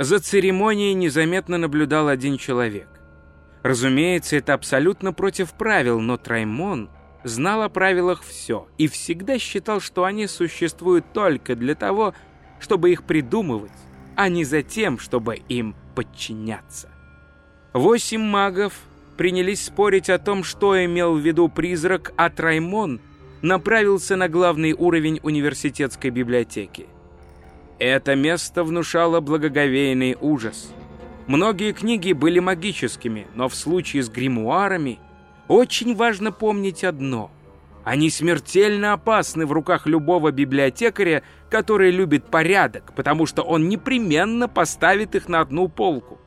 За церемонией незаметно наблюдал один человек. Разумеется, это абсолютно против правил, но Траймон знал о правилах все и всегда считал, что они существуют только для того, чтобы их придумывать, а не за тем, чтобы им подчиняться. Восемь магов принялись спорить о том, что имел в виду призрак, а Траймон направился на главный уровень университетской библиотеки. Это место внушало благоговейный ужас. Многие книги были магическими, но в случае с гримуарами очень важно помнить одно. Они смертельно опасны в руках любого библиотекаря, который любит порядок, потому что он непременно поставит их на одну полку.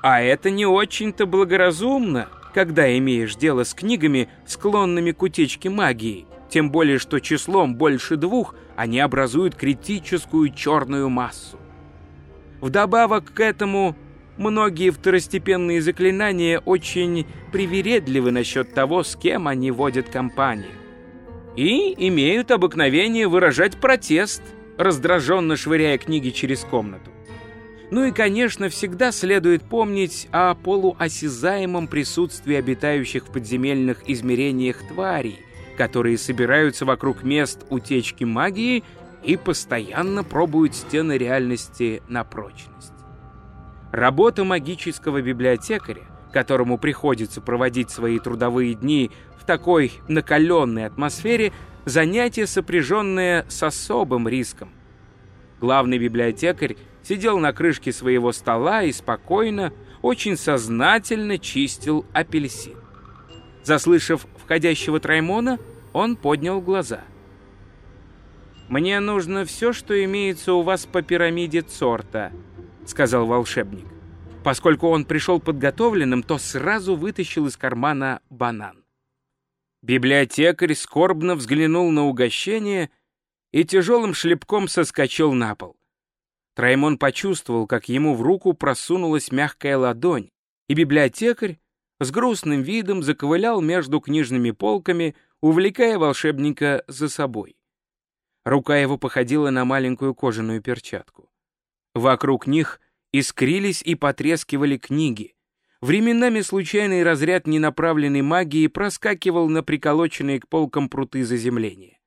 А это не очень-то благоразумно, когда имеешь дело с книгами, склонными к утечке магии, тем более что числом больше двух они образуют критическую черную массу. Вдобавок к этому, многие второстепенные заклинания очень привередливы насчет того, с кем они водят компанию. И имеют обыкновение выражать протест, раздраженно швыряя книги через комнату. Ну и, конечно, всегда следует помнить о полуосязаемом присутствии обитающих в подземельных измерениях тварей – которые собираются вокруг мест утечки магии и постоянно пробуют стены реальности на прочность. Работа магического библиотекаря, которому приходится проводить свои трудовые дни в такой накаленной атмосфере, занятие, сопряженное с особым риском. Главный библиотекарь сидел на крышке своего стола и спокойно, очень сознательно чистил апельсин. Заслышав входящего Траймона, он поднял глаза. «Мне нужно все, что имеется у вас по пирамиде Цорта», — сказал волшебник. Поскольку он пришел подготовленным, то сразу вытащил из кармана банан. Библиотекарь скорбно взглянул на угощение и тяжелым шлепком соскочил на пол. Траймон почувствовал, как ему в руку просунулась мягкая ладонь, и библиотекарь с грустным видом заковылял между книжными полками, увлекая волшебника за собой. Рука его походила на маленькую кожаную перчатку. Вокруг них искрились и потрескивали книги. Временами случайный разряд ненаправленной магии проскакивал на приколоченные к полкам пруты заземления.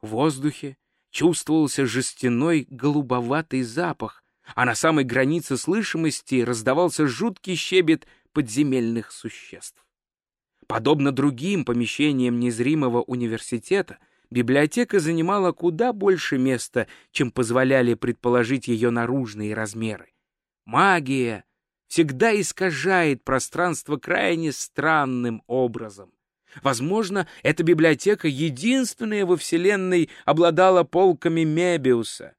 В воздухе чувствовался жестяной голубоватый запах, а на самой границе слышимости раздавался жуткий щебет подземельных существ. Подобно другим помещениям незримого университета, библиотека занимала куда больше места, чем позволяли предположить ее наружные размеры. Магия всегда искажает пространство крайне странным образом. Возможно, эта библиотека единственная во Вселенной обладала полками Мебиуса.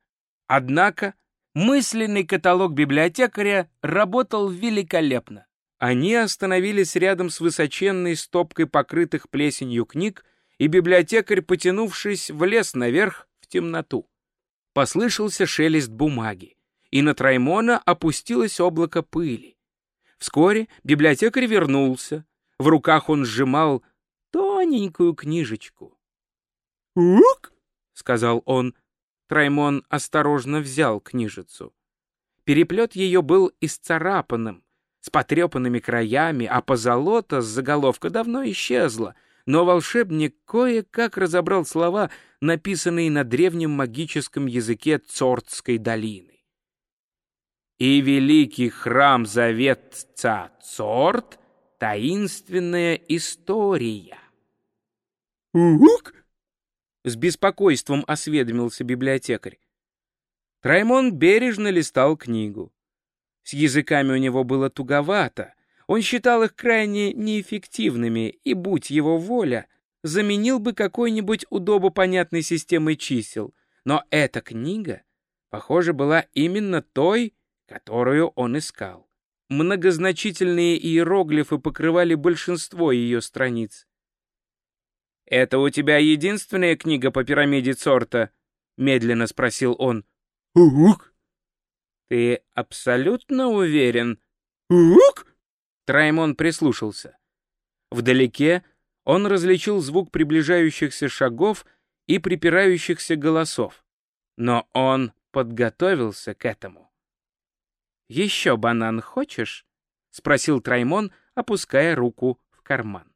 Однако мысленный каталог библиотекаря работал великолепно. Они остановились рядом с высоченной стопкой покрытых плесенью книг, и библиотекарь, потянувшись, влез наверх в темноту. Послышался шелест бумаги, и на Траймона опустилось облако пыли. Вскоре библиотекарь вернулся. В руках он сжимал тоненькую книжечку. «Ук!» — сказал он. Траймон осторожно взял книжицу. Переплет ее был исцарапанным, с потрепанными краями, а позолота с заголовка давно исчезла, но волшебник кое-как разобрал слова, написанные на древнем магическом языке Цортской долины. «И великий храм Заветца Цорт — таинственная история». «Ук!» — с беспокойством осведомился библиотекарь. Траймон бережно листал книгу. С языками у него было туговато. Он считал их крайне неэффективными, и, будь его воля, заменил бы какой-нибудь удобопонятной системой чисел. Но эта книга, похоже, была именно той, которую он искал. Многозначительные иероглифы покрывали большинство ее страниц. «Это у тебя единственная книга по пирамиде Цорта?» — медленно спросил он. «Ук!» «Ты абсолютно уверен?» «Ук!» Траймон прислушался. Вдалеке он различил звук приближающихся шагов и припирающихся голосов. Но он подготовился к этому. «Еще банан хочешь?» — спросил Траймон, опуская руку в карман.